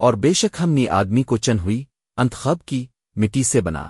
اور بے شک ہم نے آدمی کو چن ہوئی انتخب کی مٹی سے بنا۔